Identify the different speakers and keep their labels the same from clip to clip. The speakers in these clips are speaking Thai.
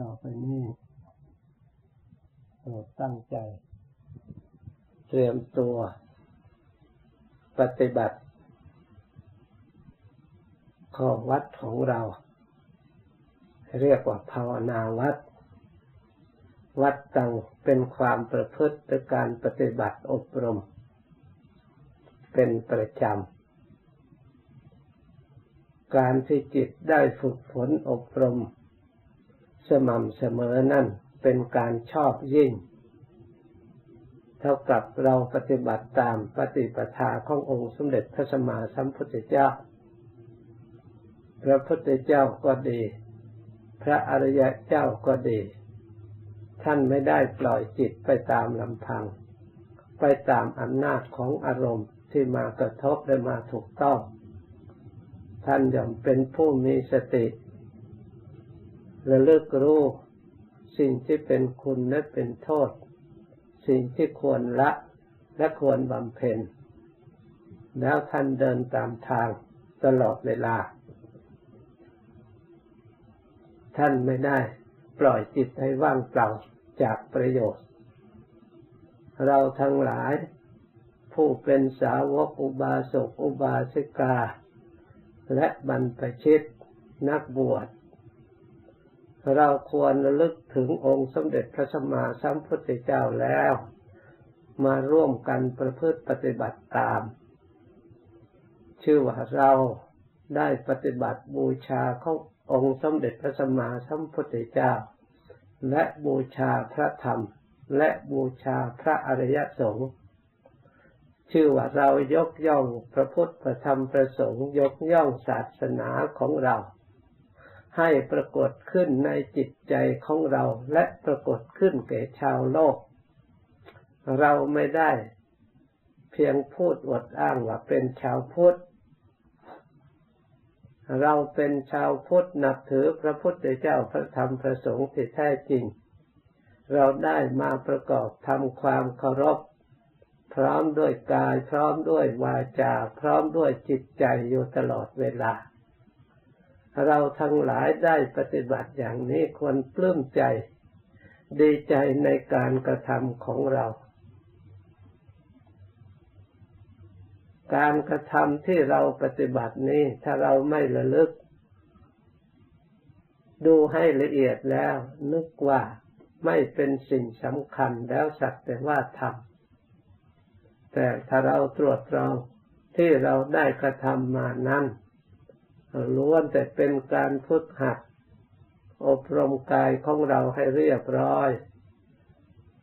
Speaker 1: ต่อไปนี้โปรดตั้งใจ เตรียมตัว ปฏิบัติ ข้อวัดของเรา เรียกว่าภาวนาวัด วัดตังเป็นความประพฤติการปฏิบัติอบรม เป็นประจำการที่จิตได้ฝึกฝนอบรม สม่ำเสมอนั่นเป็นการชอบยิ่ง เท่ากับเราปฏิบัติตามปฏิปทาขององค์สมเด็จพระสัมมาสัมพุทธเจ้า พระพุทธเจ้าก็ดี พระอริยะเจ้าก็ดี ท่านไม่ได้ปล่อยจิตไปตามลำพัง ไปตามอำนาจของอารมณ์ที่มากระทบและมาถูกต้อง ท่านย่อมเป็นผู้มีสติ ระลึกรู้สิ่งที่เป็นคุณและเป็นโทษ สิ่งที่ควรละและควรบำเพ็ญ แล้วท่านเดินตามทางตลอดเวลา ท่านไม่ได้ปล่อยจิตให้ว่างเปล่าจากประโยชน์ เราทั้งหลาย ผู้เป็นสาวกอุบาสกอุบาสิกา และบรรพชิตนักบวช เราควรระลึกถึงองค์สมเด็จพระสัมมาสัมพุทธเจ้าแล้ว มาร่วมกันประพฤติปฏิบัติตาม ชื่อว่าเราได้ปฏิบัติบูชาขอองค์สมเด็จพระสัมมาสัมพุทธเจ้า และบูชาพระธรรม และบูชาพระอริยสงฆ์ชื่อว่าเรายกย่องพระพุทธพระธรรมพระสงฆ์ยกย่องศาสนาของเรา ให้ปรากฏขึ้นในจิตใจของเราและปรากฏขึ้นแก่ชาวโลก เราไม่ได้เพียงพูดอวดอ้างว่าเป็นชาวพุทธเราเป็นชาวพุทธนับถือพระพุทธเจ้าพระธรรมพระสงฆ์ที่แท้จริง เราได้มาประกอบทำความเคารพ พร้อมด้วยกาย พร้อมด้วยวาจา พร้อมด้วยจิตใจอยู่ตลอดเวลา เราทั้งหลายได้ปฏิบัติอย่างนี้ควรปลื้มใจ ดีใจในการกระทำของเรา การกระทำที่เราปฏิบัตินี้ถ้าเราไม่ระลึก ดูให้ละเอียดแล้ว นึกว่าไม่เป็นสิ่งสำคัญแล้วสักแต่ว่าทำแต่ถ้าเราตรวจตรองที่เราได้กระทำมานั้น ล้วนแต่เป็นการฝึกหัด อบรมกายของเราให้เรียบร้อย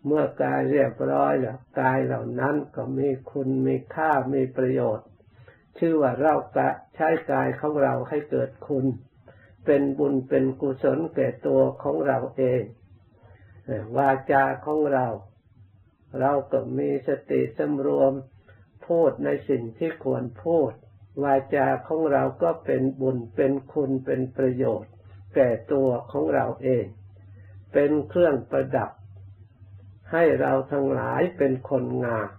Speaker 1: เมื่อกายเรียบร้อยแล้วกายเหล่านั้นก็มีคุณมีค่ามีประโยชน์ ชื่อว่าเราจะใช้กายของเราให้เกิดคุณ เป็นบุญเป็นกุศลแก่ตัวของเราเองวาจาของเรา เราก็มีสติสำรวมพูดในสิ่งที่ควรพูด วาจาของเราก็เป็นบุญเป็นคุณเป็นประโยชน์ แก่ตัวของเราเอง เป็นเครื่องประดับ ให้เราทั้งหลายเป็นคนงาม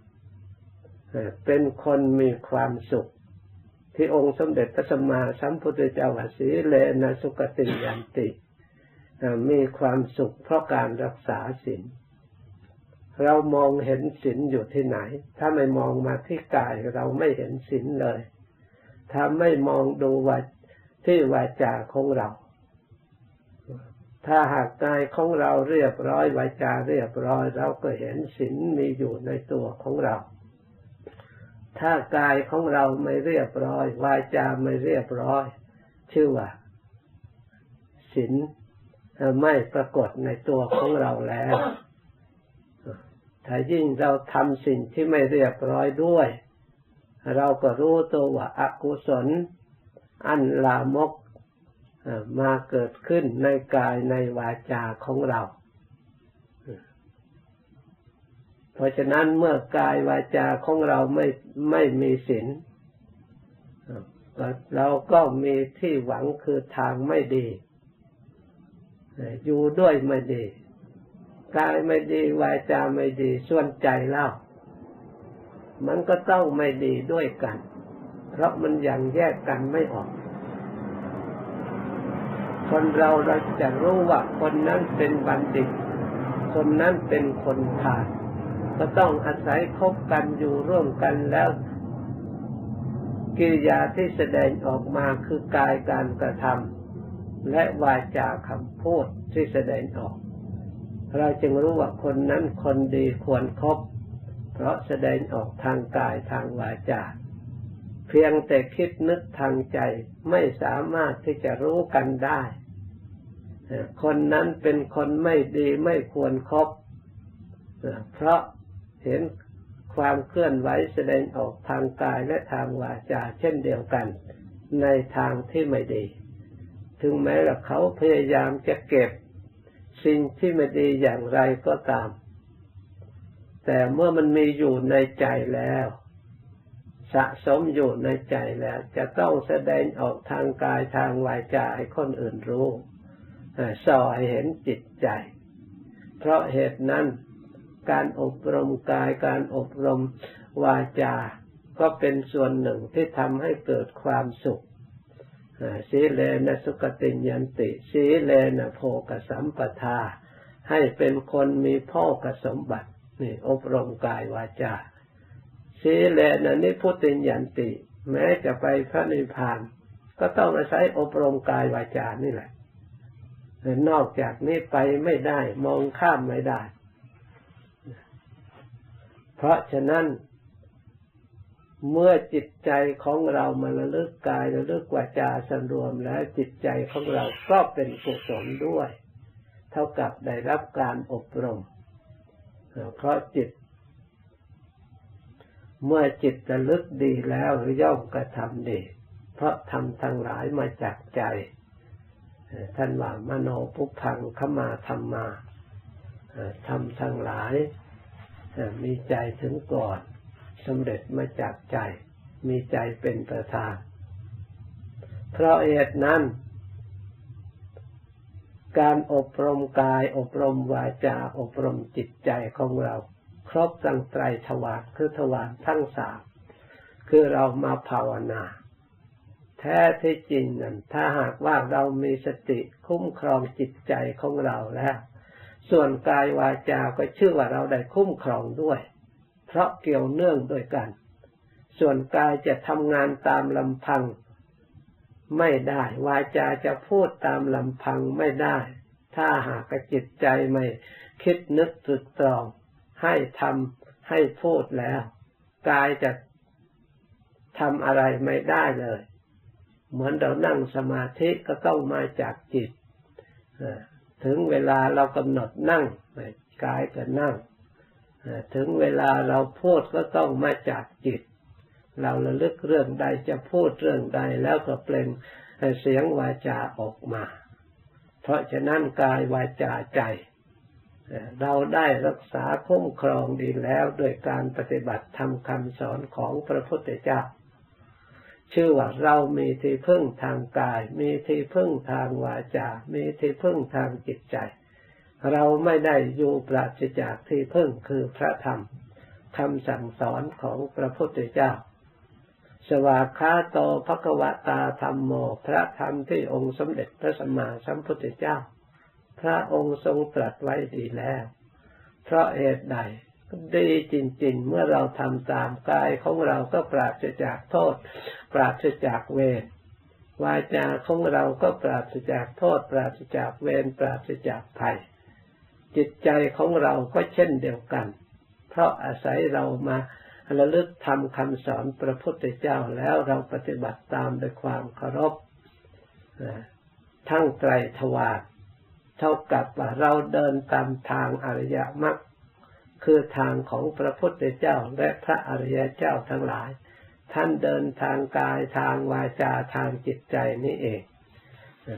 Speaker 1: เป็นคนมีความสุข ที่องค์สมเด็จพระสัมมาสัมพุทธเจ้าวสีเลนะสุกติยันติ มีความสุขเพราะการรักษาศีลเรามองเห็นศีลอยู่ที่ไหน ถ้าไม่มองมาที่กายเราไม่เห็นศีลเลย ถ้าไม่มองดูว่าที่วาจาของเรา ถ้าหากกายของเราเรียบร้อยวาจาเรียบร้อยเราก็เห็นศีลมีอยู่ในตัวของเรา ถ้ากายของเราไม่เรียบร้อยวาจาไม่เรียบร้อย ชื่อว่าศีลไม่ปรากฏในตัวของเราแล้วถ้ายิ่งเราทำสิ่งที่ไม่เรียบร้อยด้วย เราก็รู้ตัวว่าอากุศล อันลามกมาเกิดขึ้นในกายในวาจาของเรา เพราะฉะนั้นเมื่อกายวาจาของเราไม่ไม่มีศีลเราก็มีที่หวังคือทางไม่ดี อยู่ด้วยไม่ดี กายไม่ดีวาจาไม่ดี ส่วนใจเล่า มันก็ต้องไม่ดีด้วยกัน เพราะมันยังแยกกันไม่ออก คนเราเราจะรู้ว่าคนนั้นเป็นบัณฑิต คนนั้นเป็นคนผ่านก็ต้องอาศัยคบกันอยู่ร่วมกันแล้วกิริยาที่แสดงออกมาคือกายการกระทำและวาจาคำพูดที่แสดงออก เราจึงรู้ว่าคนนั้นคนดีควรครบ เพราะแสดงออกทางกายทางวาจา เพียงแต่คิดนึกทางใจไม่สามารถที่จะรู้กันได้ คนนั้นเป็นคนไม่ดีไม่ควรครบเพราะเห็นความเคลื่อนไหวแสดงออกทางกายและทางวาจา เช่นเดียวกัน ในทางที่ไม่ดี ถึงแม้ว่าเขาพยายามจะเก็บสิ่งที่ไม่ดีอย่างไรก็ตาม แต่เมื่อมันมีอยู่ในใจแล้ว สะสมอยู่ในใจแล้ว จะต้องแสดงออกทางกายทางวาจาให้คนอื่นรู้ส่อให้เห็นจิตใจ เพราะเหตุนั้น การอบรมกายการอบรมวาจา ก็เป็นส่วนหนึ่งที่ทำให้เกิดความสุขสีเลนะสุกติยันติสีเลนะโพกสัมปทา ให้เป็นคนมีพ่อกสมบัติ นี่อบรมกายวาจาสีเลนะนิพุติยันติ แม้จะไปพระนิพพาน ก็ต้องอาศัยอบรมกายวาจานี่แหละนอกจากนี้ไปไม่ได้มองข้ามไม่ได้ เพราะฉะนั้นเมื่อจิตใจของเรามาระลึกกายระลึกวาจาสรวมแล้วจิตใจของเราก็เป็นกุศลด้วย เท่ากับได้รับการอบรม เพราะจิต เมื่อจิตระลึกดีแล้วย่อมกระทำดี เพราะทำทั้งหลายมาจากใจ ท่านว่ามโนปุพังขมาธรรมาทำทั้งหลาย มีใจถึงก่อนสำเร็จมาจากใจ มีใจเป็นประธาน เพราะเหตุนั้น การอบรมกาย อบรมวาจา อบรมจิตใจของเรา ครบตั้งไตรทวารคือทวารทั้งสามคือเรามาภาวนา แท้ที่จริงนั้นถ้าหากว่าเรามีสติคุ้มครองจิตใจของเราแล้ว ส่วนกายวาจาก็ชื่อว่าเราได้คุ้มครองด้วย เพราะเกี่ยวเนื่องด้วยกัน ส่วนกายจะทำงานตามลำพัง ไม่ได้ วาจาจะพูดตามลำพังไม่ได้ ถ้าหากจิตใจไม่คิดนึกตรึกตรอง ให้ทำให้พูดแล้ว กายจะทำอะไรไม่ได้เลย เหมือนเรานั่งสมาธิก็ต้องมาจากจิต ถึงเวลาเรากำหนดนั่งกายก็นั่ง ถึงเวลาเราพูดก็ต้องมาจากจิต เราระลึกเรื่องใดจะพูดเรื่องใดแล้วก็เปล่งเสียงวาจาออกมา เพราะฉะนั้นกายวาจาใจ เราได้รักษาคุ้มครองดีแล้วโดยการปฏิบัติทำคำสอนของพระพุทธเจ้า ชื่อว่าเรามีที่พึ่งทางกาย มีที่พึ่งทางวาจา มีที่พึ่งทางจิตใจ เราไม่ได้อยู่ปราศจากที่พึ่งคือพระธรรมคำสั่งสอนของพระพุทธเจ้า สวากขาโตภควตาธรรมโม พระธรรมที่องค์สมเด็จพระสัมมาสัมพุทธเจ้า พระองค์ทรงตรัสไว้ดีแล้ว เพราะเหตุใดดีจริง ๆ เมื่อเราทำตามกายของเราก็ปราศจากโทษ ปราศจากเวรวาจาของเราก็ปราศจากโทษ ปราศจากเวรปราศจากภัย จิตใจของเราก็เช่นเดียวกัน เพราะอาศัยเรามา ระลึกทำคำสอนพระพุทธเจ้าแล้วเราปฏิบัติตามด้วยความเคารพทั้งไตรทวารเท่ากับว่าเราเดินตามทางอริยมรรคคือทางของพระพุทธเจ้าและพระอริยเจ้าทั้งหลาย ท่านเดินทางกายทางวาจาทางจิตใจนี่เอง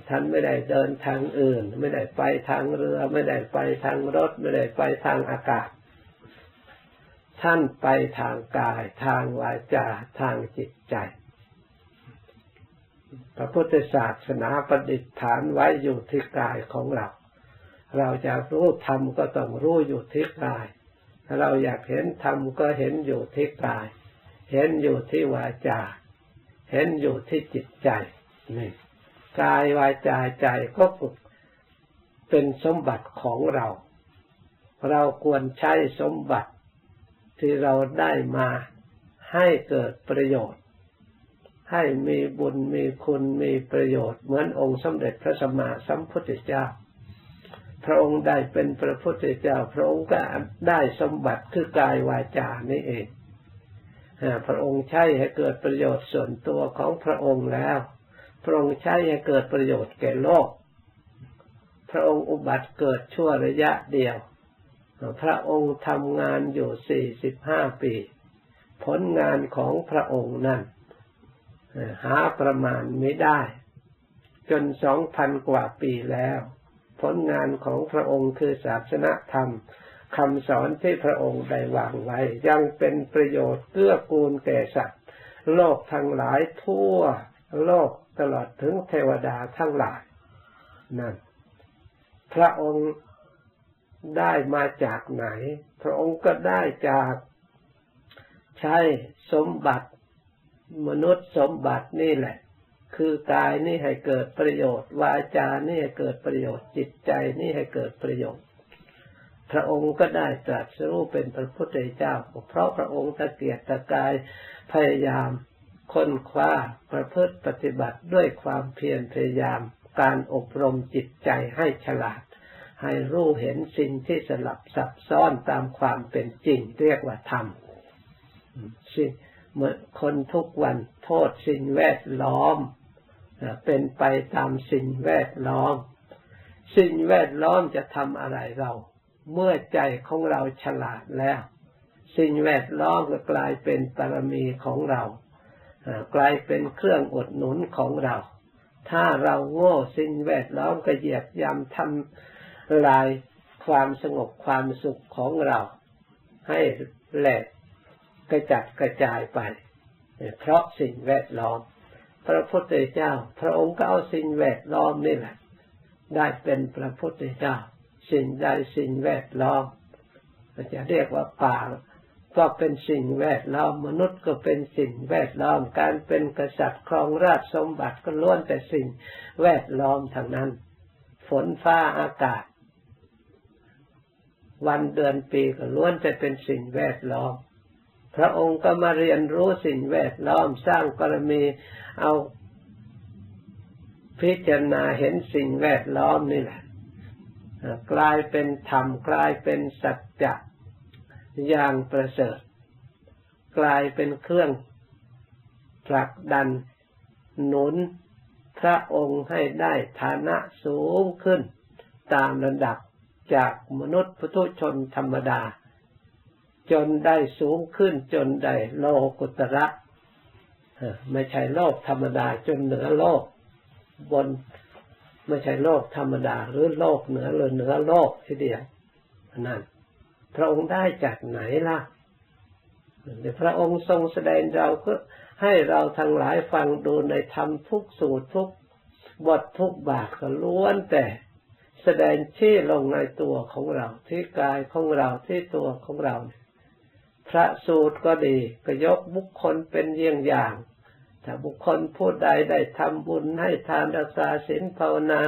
Speaker 1: ท่านไม่ได้เดินทางอื่น ไม่ได้ไปทางเรือ ไม่ได้ไปทางรถ ไม่ได้ไปทางอากาศ ท่านไปทางกาย ทางวาจา ทางจิตใจ พระพุทธศาสนาประดิษฐานไว้อยู่ที่กายของเรา เราจะรู้ธรรมก็ต้องรู้อยู่ที่กาย ถ้าเราอยากเห็นธรรมก็เห็นอยู่ที่กาย เห็นอยู่ที่วาจา เห็นอยู่ที่จิตใจนี่กายวาจาใจก็เป็นสมบัติของเรา เราควรใช้สมบัติ ที่เราได้มาให้เกิดประโยชน์ ให้มีบุญมีคุณมีประโยชน์ เหมือนองค์สมเด็จพระสัมมาสัมพุทธเจ้า พระองค์ได้เป็นพระพุทธเจ้า พระองค์ก็ได้สมบัติคือกายวาจานี่เองพระองค์ใช้ให้เกิดประโยชน์ส่วนตัวของพระองค์แล้ว พระองค์ใช้ให้เกิดประโยชน์แก่โลก พระองค์อุบัติเกิดชั่วระยะเดียว พระองค์ทำงานอยู่สี่สิบห้าปี ผลงานของพระองค์นั้นหาประมาณไม่ได้ จนสองพันกว่าปีแล้ว ผลงานของพระองค์คือศาสนธรรมคำสอนที่พระองค์ได้วางไว้ ยังเป็นประโยชน์เกื้อกูลแก่สัตว์ โลกทั้งหลายทั่ว โลกตลอดถึงเทวดาทั้งหลายนั่นพระองค์ ได้มาจากไหน พระองค์ก็ได้จากใช้สมบัติ มนุษย์สมบัตินี่แหละ คือกายนี่ให้เกิดประโยชน์ วาจานี่ให้เกิดประโยชน์จิตใจนี่ให้เกิดประโยชน์ พระองค์ก็ได้ตรัสรู้เป็นพระพุทธเจ้า เพราะพระองค์ตะเกียกตะกายพยายามค้นคว้าประพฤติปฏิบัติด้วยความเพียรพยายามการอบรมจิตใจให้ฉลาด ให้รู้เห็นสิ่งที่สลับซับซ้อนตามความเป็นจริง เรียกว่าธรรมสิ่งเมื่อคนทุกวันโทษสิ่งแวดล้อม เป็นไปตามสิ่งแวดล้อม สิ่งแวดล้อมจะทำอะไรเรา เมื่อใจของเราฉลาดแล้ว สิ่งแวดล้อมก็กลายเป็นปรมีของเรา กลายเป็นเครื่องอดหนุนของเรา ถ้าเราโง่สิ่งแวดล้อมก็เหยียบยำทำ ลายความสงบความสุขของเราให้แหลกกระจัดกระจายไป เพราะสิ่งแวดล้อม พระพุทธเจ้า พระองค์ก็เอาสิ่งแวดล้อมนี่แหละ ได้เป็นพระพุทธเจ้า สิ่งใดสิ่งแวดล้อมจะเรียกว่าป่าก็เป็นสิ่งแวดล้อมมนุษย์ก็เป็นสิ่งแวดล้อมการเป็นกษัตริย์ครองราชสมบัติก็ล้วนแต่สิ่งแวดล้อมทางนั้น ฝนฟ้าอากาศ วันเดือนปีก็ล้วนแต่เป็นสิ่งแวดล้อม พระองค์ก็มาเรียนรู้สิ่งแวดล้อมสร้างกรมีเอาพิจารณาเห็นสิ่งแวดล้อมนี่แหละกลายเป็นธรรมกลายเป็นสัจจะอย่างประเสริฐ กลายเป็นเครื่องผลักดันหนุนพระองค์ให้ได้ฐานะสูงขึ้นตามระดับ จากมนุษย์พุทุชนธรรมดา จนได้สูงขึ้นจนได้โลกุตระไม่ใช่โลกธรรมดาจนเหนือโลก บนไม่ใช่โลกธรรมดา หรือโลกเหนือหรือเหนือโลกทีเดียวนั่นพระองค์ได้จากไหนล่ะพระองค์ทรงแสดงเราก็ให้เราทั้งหลายฟังดูในธรรมทุกสูตรทุกบททุกบาทก็ล้วนแต่ แสดงชี้ลงในตัวของเราที่กายของเราที่ตัวของเรา พระสูตรก็ดีก็ยกบุคคลเป็นเยี่ยงอย่างถ้าบุคคลผู้ใดได้ทำบุญให้ทานรักษาศีลภาวนา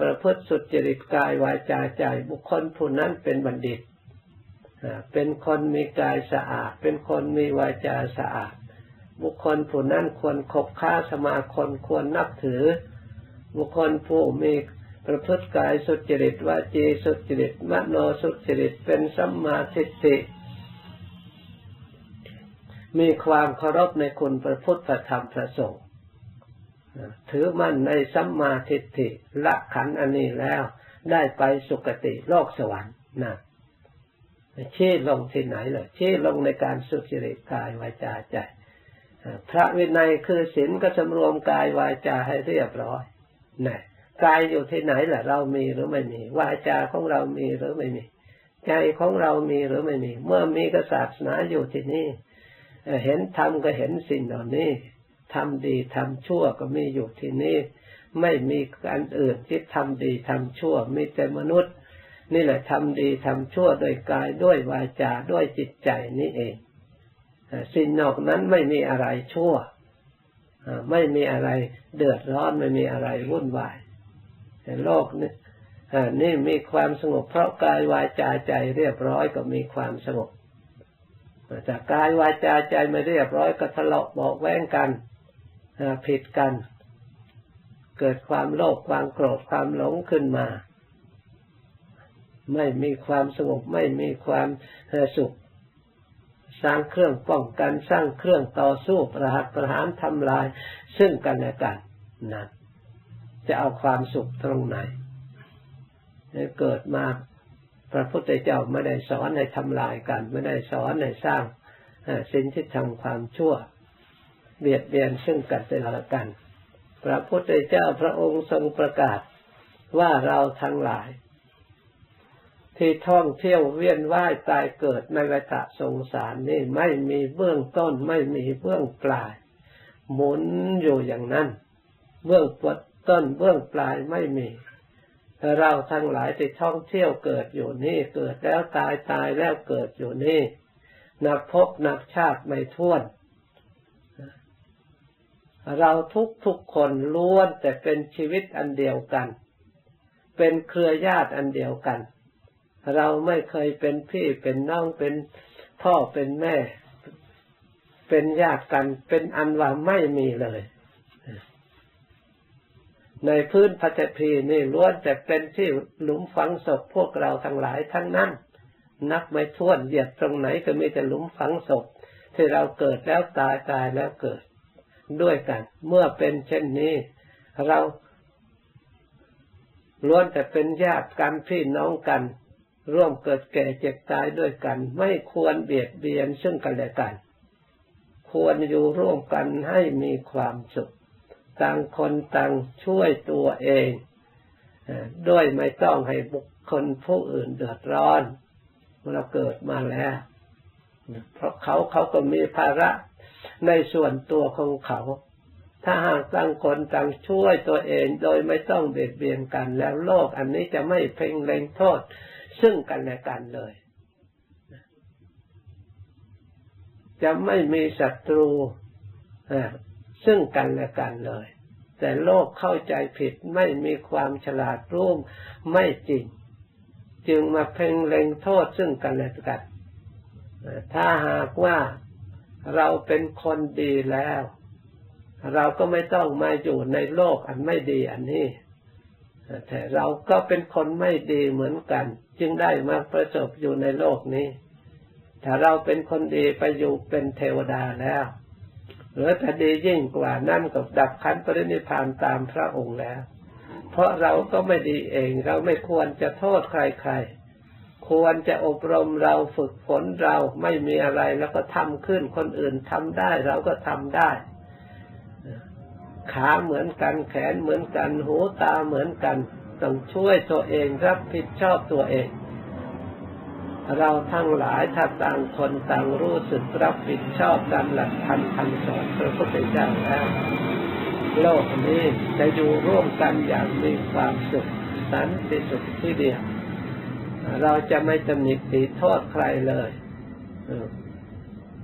Speaker 1: ประพฤติสุจริตกายวาจาใจบุคคลผู้นั้นเป็นบัณฑิตเป็นคนมีกายสะอาด เป็นคนมีวาจาสะอาด บุคคลผู้นั้นควรคบค้าสมาคมควรนับถือ บุคคลผู้มี ประพฤติกายสุจริตวาจีสุจริตมโนสุจริตเป็นสัมมาทิฏฐิมีความเคารพในคุณพระพุทธธรรมพระสงฆ์ถือมั่นในสัมมาทิฏฐิละขันอันนี้แล้วได้ไปสุคติโลกสวรรค์นะเชี้ลงที่ไหนเลยชี้ลงในการสุจริตกายวาจาใจพระวินัยคือศีลก็สำรวมกายวาจาให้เรียบร้อยนะ กายอยู่ที่ไหนล่ะเรามีหรือไม่มีวาจาของเรามีหรือไม่มี ใจของเรามีหรือไม่มี เมื่อมีกษัตริย์นาอยู่ที่นี่เห็นธรรมก็เห็นสิ่งเหล่านี้ทำดีทำชั่วก็มีอยู่ที่นี่ ไม่มีอันอื่นที่ทำดีทำชั่วมีแต่มนุษย์ นี่แหละทำดีทำชั่วโดยกายด้วยวาจาด้วยจิตใจนี่เองสิ่งนอกนั้นไม่มีอะไรชั่วไม่มีอะไรเดือดร้อนไม่มีอะไรวุ่นวาย แต่โลกนี่นี่มีความสงบเพราะกายวาจาใจเรียบร้อยก็มีความสงบจากกายวาจาใจไม่เรียบร้อยก็ทะเลาะบอกแว้งกันผิดกัน เกิดความโลภความโกรธความหลงขึ้นมา ไม่มีความสงบไม่มีความสุข สร้างเครื่องป้องกันสร้างเครื่องต่อสู้ประหัตประหารทำลาย ซึ่งกันและกันนั่น จะเอาความสุขตรงไหนเกิดมาพระพุทธเจ้าไม่ได้สอนให้ทำลายกัน ไม่ได้สอนให้สร้างสิ่งที่ทำความชั่ว เบียดเบียนซึ่งกันและกัน พระพุทธเจ้าพระองค์ทรงประกาศว่าเราทั้งหลาย ที่ท่องเที่ยวเวียนว่ายตายเกิดในวัฏสงสารนี่ไม่มีเบื้องต้นไม่มีเบื้องปลาย หมุนอยู่อย่างนั้น เบื้อง ต้นเบื้องปลายไม่มี เราทั้งหลายที่ท่องเที่ยวเกิดอยู่นี่ เกิดแล้วตายตายแล้วเกิดอยู่นี่ นับพบนับชาติไม่ท้วน เราทุกทุกคนล้วนแต่เป็นชีวิตอันเดียวกัน เป็นเครือญาติอันเดียวกัน เราไม่เคยเป็นพี่เป็นน้องเป็นพ่อเป็นแม่ เป็นญาติกัน เป็นอันว่าไม่มีเลย ในพื้นพัชพีนี่ล้วนแต่เป็นที่หลุมฝังศพพวกเราทั้งหลายทั้งนั้น นับไม่ถ้วนเหยียดตรงไหนก็มีแต่หลุมฝังศพ ที่เราเกิดแล้วตายตายแล้วเกิด ด้วยกัน เมื่อเป็นเช่นนี้ เราล้วนแต่เป็นญาติกันพี่น้องกัน ร่วมเกิดแก่เจ็บตายด้วยกัน ไม่ควรเบียดเบียนซึ่งกันและกัน ควรอยู่ร่วมกันให้มีความสุข ต่างคนต่างช่วยตัวเองด้วยไม่ต้องให้บุคคลผู้อื่นเดือดร้อนเมื่อเราเกิดมาแล้ว เพราะเขาเขาก็มีภาระในส่วนตัวของเขา ถ้าหากต่างคนต่างช่วยตัวเองโดยไม่ต้องเบียดเบียนกันแล้วโลกอันนี้จะไม่เพ่งเล็งโทษ ซึ่งกันและกันเลย จะไม่มีศัตรู ซึ่งกันและกันเลย แต่โลกเข้าใจผิดไม่มีความฉลาดร่วมไม่จริง จึงมาเพ่งเล็งโทษซึ่งกันและกัน ถ้าหากว่าเราเป็นคนดีแล้ว เราก็ไม่ต้องมาอยู่ในโลกอันไม่ดีอันนี้แต่เราก็เป็นคนไม่ดีเหมือนกัน จึงได้มาประสบอยู่ในโลกนี้ ถ้าเราเป็นคนดีไปอยู่เป็นเทวดาแล้ว หรือถ้าดียิ่งกว่านั่นก็ดับขันปรินิพานตามพระองค์แล้ว เพราะเราก็ไม่ดีเองเราไม่ควรจะโทษใครๆ ควรจะอบรมเราฝึกฝนเราไม่มีอะไรแล้วก็ทำขึ้นคนอื่นทำได้เราก็ทำได้ ขาเหมือนกันแขนเหมือนกันหูตาเหมือนกัน ต้องช่วยตัวเองรับผิดชอบตัวเอง เราทั้งหลายถ้าต่างคนต่างรู้สึกรับผิดชอบตามหลักธรรมคำสอนพระพุทธเจ้าแล้วโลกนี้จะอยู่ร่วมกันอย่างมีความสุขสันติสุขที่เดียวเราจะไม่ตำหนิตีโทษใครเลย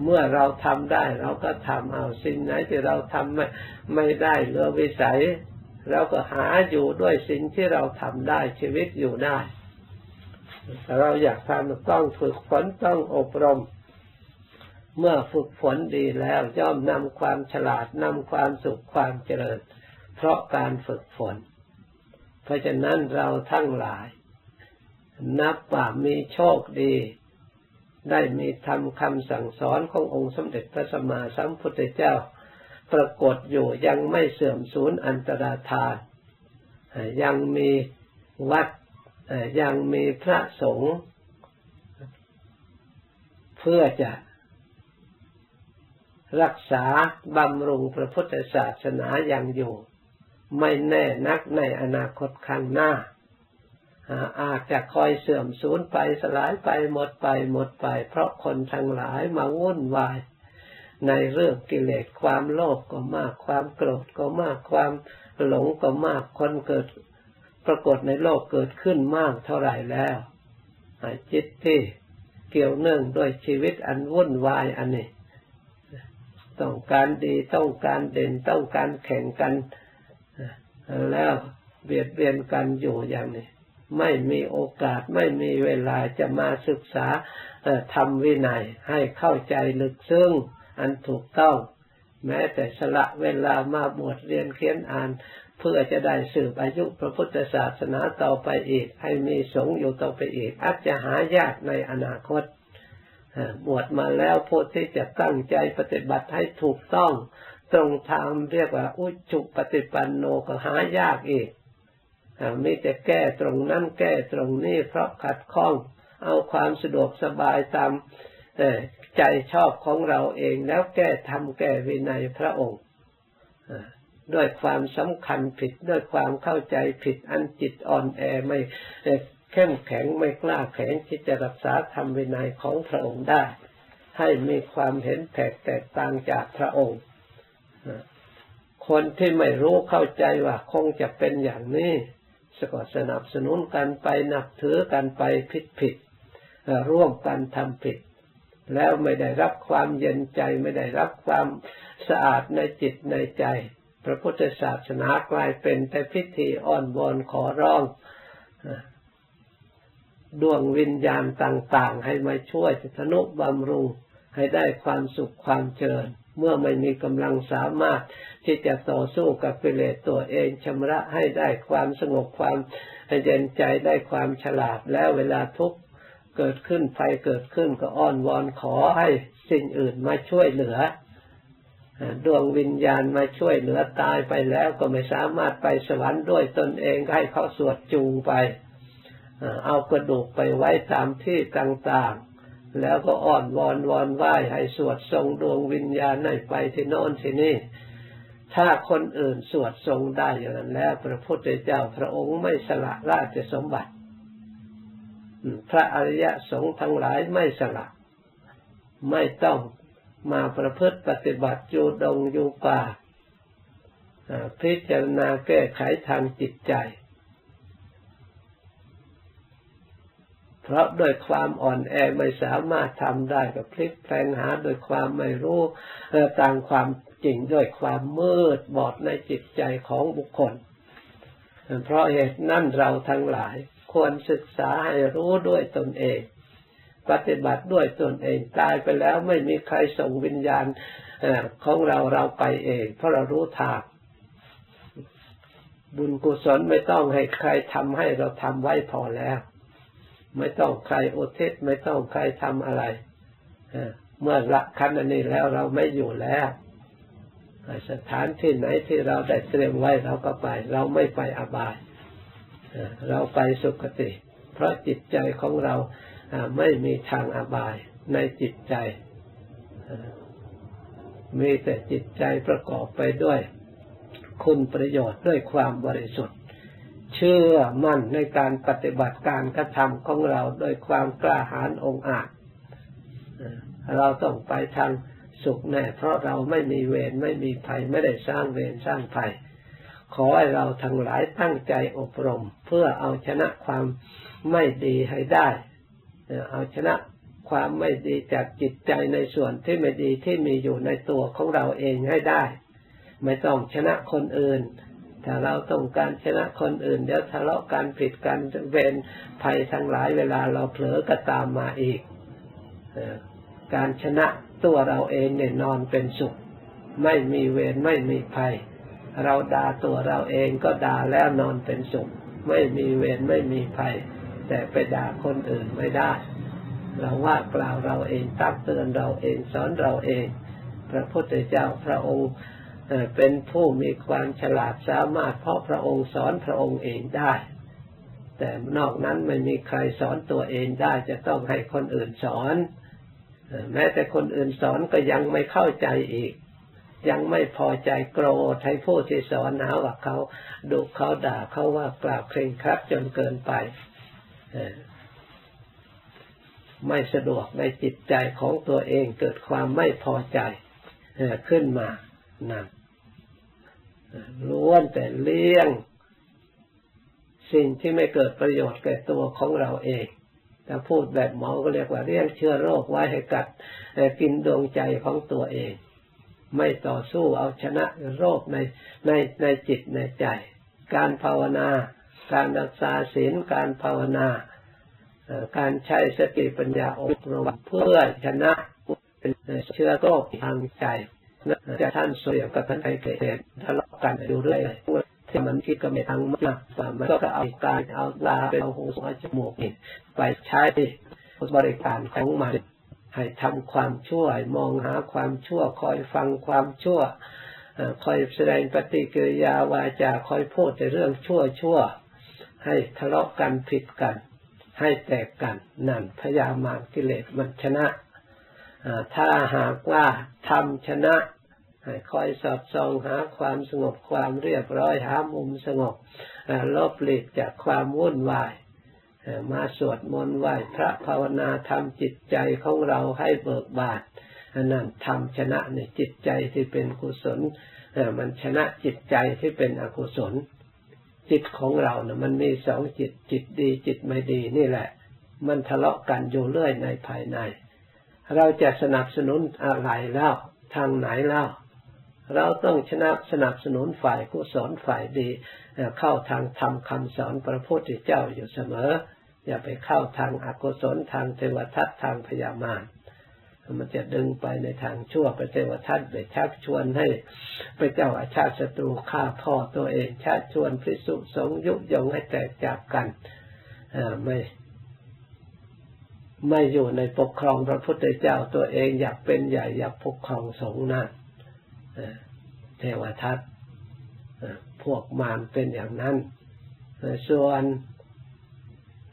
Speaker 1: เมื่อเราทำได้เราก็ทำเอาสิ่งไหนที่เราทำไม่ไม่ได้เหลือวิสัยเราก็หาอยู่ด้วยสิ่งที่เราทำได้ชีวิตอยู่ได้ เราอยากทำต้องฝึกฝนต้องอบรม เมื่อฝึกฝนดีแล้วย่อมนำความฉลาดนำความสุขความเจริญ เพราะการฝึกฝน เพราะฉะนั้นเราทั้งหลาย นับว่ามีโชคดี ได้มีธรรมคำสั่งสอนขององค์สมเด็จพระสัมมาสัมพุทธเจ้า ปรากฏอยู่ยังไม่เสื่อมสูญอันตรธานยังมีวัด ยังมีพระสงฆ์เพื่อจะรักษาบำรุงพระพุทธศาสนาอย่างอยู่ ไม่แน่นักในอนาคตข้างหน้า อาจจะคอยเสื่อมสูญไปสลายไปหมดไปหมดไป เพราะคนทั้งหลายมาวุ่นวาย ในเรื่องกิเลสความโลภกก็มากความโกรธก็มากความหลงก็มากคนเกิด ปรากฏในโลกเกิดขึ้นมากเท่าไหร่แล้วจิตที่เกี่ยวเนื่องด้วยชีวิตอันวุ่นวายอันนี้ ต้องการดีต้องการเด่นต้องการแข่งกัน แล้วเบียดเบียนกันอยู่อย่างนี้ ไม่มีโอกาสไม่มีเวลาจะมาศึกษาทำวินัยให้เข้าใจลึกซึ้งอันถูกต้อง แม้แต่สละเวลามาบวชเรียนเขียนอ่าน เพื่อจะได้สืบอายุพระพุทธศาสนาต่อไปอีก ให้มีสงฆ์อยู่ต่อไปอีก อาจจะหายากในอนาคตบวชมาแล้วผู้ที่จะตั้งใจปฏิบัติให้ถูกต้อง ตรงทางเรียกว่า อุจุปฏิปันโนก็หายากอีกมีแต่แก้ตรงนั้นแก้ตรงนี้เพราะขัดข้อง เอาความสะดวกสบายตาม ใจชอบของเราเองแล้วแก้ทำแก้วินัยพระองค์ด้วยความสำคัญผิดด้วยความเข้าใจผิดอันจิตอ่อนแอไม่เข้มแข็งไม่กล้าแข็งที่จะรักษาธรรมวินัยของพระองค์ได้ ให้มีความเห็นแตกแตกต่างจากพระองค์คนที่ไม่รู้เข้าใจว่าคงจะเป็นอย่างนี้สก็สนับสนุนกันไปนับถือกันไปผิดผิดร่วมกันทำผิด แล้วไม่ได้รับความเย็นใจไม่ได้รับความสะอาดในจิตในใจ พระพุทธศาสนากลายเป็นแต่พิธีอ้อนวอนขอร้องดวงวิญญาณต่าง ๆ ให้มาช่วยทนุบำรุงให้ได้ความสุขความเจริญ เมื่อไม่มีกำลังสามารถที่จะต่อสู้กับกิเลสตัวเองชำระให้ได้ความสงบความเย็นใจได้ความฉลาดแล้วเวลาทุกข์ เกิดขึ้นไฟเกิดขึ้นก็อ้อนวอนขอให้สิ่งอื่นมาช่วยเหลือดวงวิญญาณมาช่วยเหลือตายไปแล้วก็ไม่สามารถไปสวรรค์ด้วยตนเองให้เขาสวดจูงไป เอากระดูกไปไว้ตามที่ต่างๆ แล้วก็อ้อนวอนวอนไหว้ให้สวดทรงดวงวิญญาณให้ไปที่โน่นที่นี่ ถ้าคนอื่นสวดทรงได้อย่างนั้นแล้ว พระพุทธเจ้าพระองค์ไม่สละราชสมบัติ พระอริยสงฆ์ทั้งหลายไม่สละไม่ต้องมาประพฤติปฏิบัติอยู่ดงอยู่ป่าพิจารณาแก้ไขทางจิตใจ เพราะด้วยความอ่อนแอไม่สามารถทำได้ก็พลิกแปลงหาโดยความไม่รู้ตามความจริงด้วยความมืดบอดในจิตใจของบุคคล เพราะเหตุนั่นเราทั้งหลาย ควรศึกษาให้รู้ด้วยตนเอง ปฏิบัติด้วยตนเองตายไปแล้วไม่มีใครส่งวิญญาณของเราเราไปเอง เพราะเรารู้ทางบุญกุศลไม่ต้องให้ใครทำให้เราทำไว้พอแล้ว ไม่ต้องใครโอุทิศไม่ต้องใครทำอะไรเมื่อละคันอันนี้แล้วเราไม่อยู่แล้ว สถานที่ไหนที่เราได้เตรียมไว้เราก็ไป เราไม่ไปอบาย เราไปสุคติ เพราะจิตใจของเราไม่มีทางอบายในจิตใจ มีแต่จิตใจประกอบไปด้วยคุณประโยชน์ด้วยความบริสุทธิ์ เชื่อมั่นในการปฏิบัติการกระทำของเราโดยความกล้าหาญองอาจเราต้องไปทางสุขแน่ เพราะเราไม่มีเวรไม่มีภัยไม่ได้สร้างเวรสร้างภัย ขอให้เราทั้งหลายตั้งใจอบรม เพื่อเอาชนะความไม่ดีให้ได้ เอาชนะความไม่ดีจากจิตใจในส่วนที่ไม่ดีที่มีอยู่ในตัวของเราเองให้ได้ ไม่ต้องชนะคนอื่น ถ้าเราต้องการชนะคนอื่น เดี๋ยวทะเลาะกันผิดกันเวรภัยทั้งหลายเวลาเราเผลอก็ตามมาอีก การชนะตัวเราเองเนี่ยนอนเป็นสุข ไม่มีเวรไม่มีภัย เราด่าตัวเราเองก็ด่าแล้วนอนเป็นสุข ไม่มีเวรไม่มีภัย แต่ไปด่าคนอื่นไม่ได้ เราว่ากล่าวเราเองตักเตือนเราเองสอนเราเอง พระพุทธเจ้าพระองค์เป็นผู้มีความฉลาดสามารถ เพราะพระองค์สอนพระองค์เองได้ แต่นอกนั้นไม่มีใครสอนตัวเองได้จะต้องให้คนอื่นสอน แม้แต่คนอื่นสอนก็ยังไม่เข้าใจอีก ยังไม่พอใจโกรธให้ผู้ที่สอนหาว่าเขาดุเขาด่าเขาว่ากล่าวเคร่งครัดจนเกินไปไม่สะดวกในจิตใจของตัวเองเกิดความไม่พอใจขึ้นมานั่นล้วนแต่เลี้ยง สิ่งที่ไม่เกิดประโยชน์แก่ตัวของเราเองถ้าพูดแบบหมอก็เรียกว่าเลี้ยงเชื้อโรคไว้ให้กัดกินดวงใจของตัวเอง ไม่ต่อสู้เอาชนะโรคในในในจิตในใจ การภาวนา การรักษาศีลการภาวนา การใช้สติปัญญาอบรมเพื่อชนะเชื้อโรคทางใจจะท่านเสียกับท่านไอเกตทะเลาะกันอยู่เรื่อยที่มันคิดก็ไม่ทางมากมันก็เอาการเอาลาเอาหูเอาจมูกไปใช้บริการของมัน ให้ทำความชั่วมองหาความชั่ว คอยฟังความชั่วคอยแสดงปฏิกิริยาวาจาคอยพูดแต่เรื่องชั่วชั่ว ให้ทะเลาะกันผิดกัน ให้แตกกันนั่นพยามารกิเลสมันชนะถ้าหากว่าทำชนะคอยสอดส่องหาความสงบความเรียบร้อยหามุมสงบลบหลีกจากความวุ่นวาย มาสวดมนต์ไหว้พระภาวนาทำจิตใจของเราให้เบิกบานนั่นทำชนะในจิตใจที่เป็นกุศลมันชนะจิตใจที่เป็นอกุศล จิตของเราเนะ่ยมันมีสองจิตจิตดีจิตไม่ดีนี่แหละ มันทะเลาะกันอยู่เรื่อยในภายใน เราจะสนับสนุนอะไรเล่าทางไหนเล่าเราต้องชนะสนับสนุนฝ่ายกุศลฝ่ายดี เข้าทางธรรมคำสอนพระพุทธเจ้าอยู่เสมอ อย่าไปเข้าทางอกุศลทางเทวทัตทางพยามารมันจะดึงไปในทางชั่วไปเทวทัตไปชักชวนให้ไปเจ้าอาชาติศัตรูฆ่าพ่อตัวเองชักชวนพิสุสงยุยงให้แตกจากกันไม่ไม่อยู่ในปกครองพระพุทธเจ้าตัวเองอยากเป็นใหญ่อยากปกครองสงฆ์นั่นเทวทัตพวกมารเป็นอย่างนั้นส่วน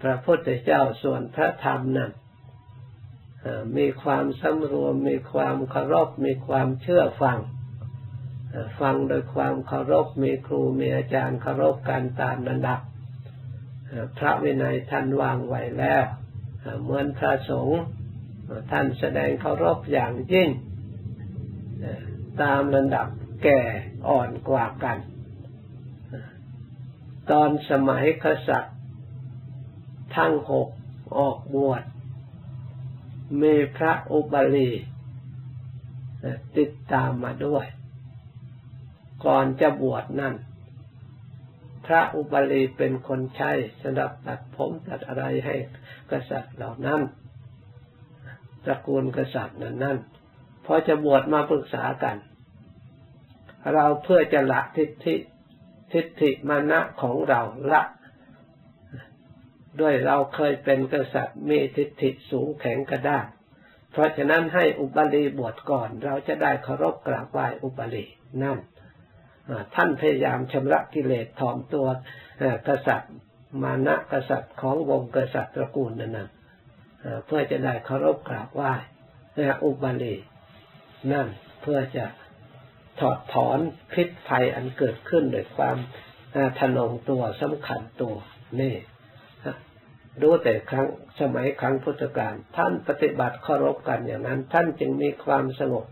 Speaker 1: พระพุทธเจ้าส่วนพระธรรมนั้นมีความสำรวม มีความเคารพมีความเชื่อฟัง ฟังโดยความเคารพมีครูมีอาจารย์เคารพการตามระดับ พระวินัยท่านวางไว้แล้วเหมือนพระสงฆ์ท่านแสดงเคารพอย่างยิ่งตามระดับแก่อ่อนกว่ากัน ตอนสมัยกษัตริย์ ทั้งหกออกบวชมีพระอุบาลีติดตามมาด้วย ก่อนจะบวชนั่น พระอุบาลีเป็นคนใช้สำหรับตัดผมตัดอะไรให้กษัตริย์เหล่านั้นตระกูลกษัตริย์นั้นนั่นพอจะบวชมาปรึกษากัน เราเพื่อจะละทิฏฐิทิฏฐิมานะของเราละ ด้วยเราเคยเป็นกษัตริย์มีทิฏฐิสูงแข็งกระด้างเพราะฉะนั้นให้อุบาลีบวชก่อน เราจะได้เคารพกราบไหว้อุบาลีนั่นท่านพยายามชำระกิเลสถอมตัวกษัตริย์มานะกษัตริย์ของวงกษัตริย์ตระกูลนั้นนะเพื่อจะได้เคารพกราบไหว้อุบาลีนั่นเพื่อจะถอดถอนพิษภัยอันเกิดขึ้นโดยความทนงตัวสำคัญตัวนี่ ดูแต่ครั้งสมัยครั้งพุทธกาลท่านปฏิบัติเคารพกันอย่างนั้น ท่านจึงมีความสงบ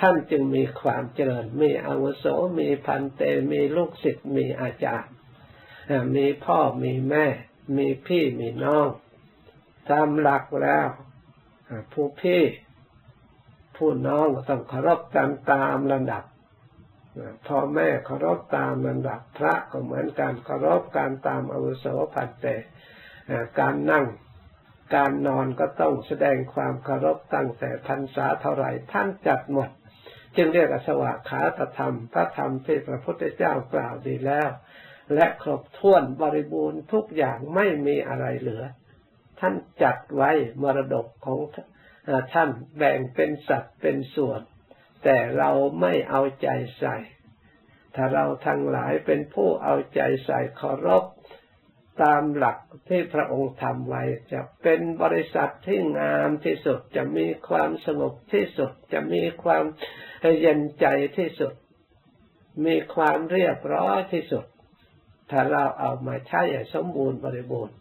Speaker 1: ท่านจึงมีความเจริญ มีอาวุโสมีพันเตมีลูกศิษย์มีอาจารย์มีพ่อมีแม่ มีพี่มีน้องตามหลักแล้วผู้พี่ผู้น้องต้องเคารพกันตามระดับพ่อแม่เคารพตามลำดับพระก็เหมือนการเคารพการตามอาวุโสผัดแต่ การนั่งการนอนก็ต้องแสดงความเคารพตั้งแต่พรรษาเท่าไหร่ท่านจัดหมด จึงเรียกอสวะขาตธรรม พระธรรมที่พระพุทธเจ้ากล่าวดีแล้ว และครบถ้วนบริบูรณ์ทุกอย่างไม่มีอะไรเหลือ ท่านจัดไว้มรดกของท่านแบ่งเป็นสัตว์เป็นส่วน แต่เราไม่เอาใจใส่ ถ้าเราทั้งหลายเป็นผู้เอาใจใส่เคารพ ตามหลักที่พระองค์ทำไว้จะเป็นบริษัทที่งามที่สุดจะมีความสงบที่สุดจะมีความเย็นใจที่สุด มีความเรียบร้อยที่สุด ถ้าเราเอามาใช้อย่างสมบูรณ์บริบูรณ์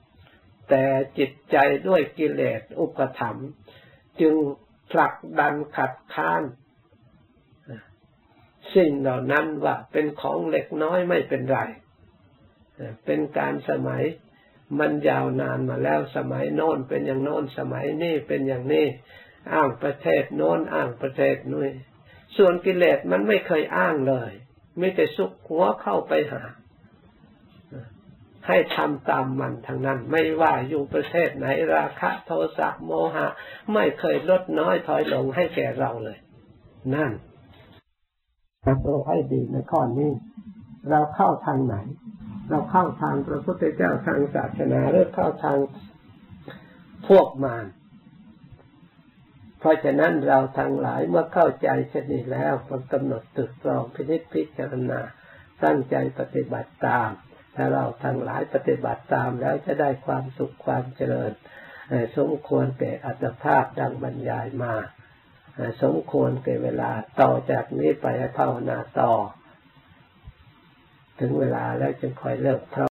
Speaker 1: แต่จิตใจด้วยกิเลสอุปธรรมจึงผลักดันขัดข้านสิ่งเหล่านั้นว่าเป็นของเล็กน้อยไม่เป็นไร เป็นการสมัยมันยาวนานมาแล้วสมัยโน้นเป็นอย่างโน้นสมัยนี้เป็นอย่างนี้อ้างประเทศโน้นอ้างประเทศนู้นส่วนกิเลสมันไม่เคยอ้างเลยไม่แต่สุกหัวเข้าไปหา ให้ทำตามมันทั้งนั้น ไม่ว่าอยู่ประเทศไหนราคะโทสะโมหะ ไม่เคยลดน้อยถอยลงให้แก่เราเลย นั่นเราให้ดีในข้อนี้ เราเข้าทางไหน เราเข้าทางพระพุทธเจ้าทางศาสนาหรือเข้าทางพวกมารเพราะฉะนั้นเราทั้งหลายเมื่อเข้าใจเช่นนี้แล้วคนกำหนดตึกตรองพินิจพิจารณาตั้งใจปฏิบัติตามถ้าเราทั้งหลายปฏิบัติตามแล้วจะได้ความสุขความเจริญสมควรแก่อัตภาพดังบรรยายมาสมควรแก่เวลาต่อจากนี้ไปภาวนาต่อ ถึงเวลาแล้วจึงคอยเลิก